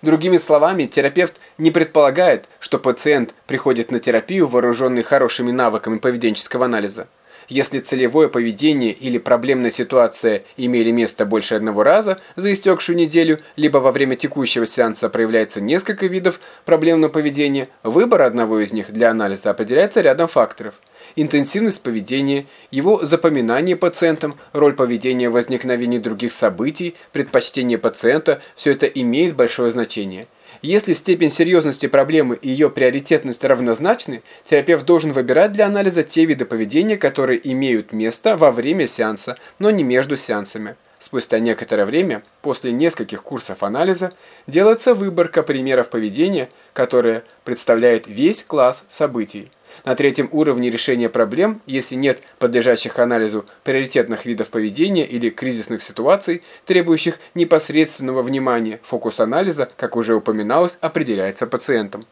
Другими словами, терапевт не предполагает, что пациент приходит на терапию, вооруженный хорошими навыками поведенческого анализа. Если целевое поведение или проблемная ситуация имели место больше одного раза за истекшую неделю, либо во время текущего сеанса проявляется несколько видов проблемного поведения, выбор одного из них для анализа определяется рядом факторов. Интенсивность поведения, его запоминание пациентом, роль поведения в возникновении других событий, предпочтение пациента – все это имеет большое значение – если степень серьезности проблемы и ее приоритетность равнозначны, терапевт должен выбирать для анализа те виды поведения, которые имеют место во время сеанса, но не между сеансами. Спустя некоторое время, после нескольких курсов анализа, делается выборка примеров поведения, которые представляет весь класс событий. На третьем уровне решения проблем, если нет подлежащих анализу приоритетных видов поведения или кризисных ситуаций, требующих непосредственного внимания, фокус анализа, как уже упоминалось, определяется пациентом.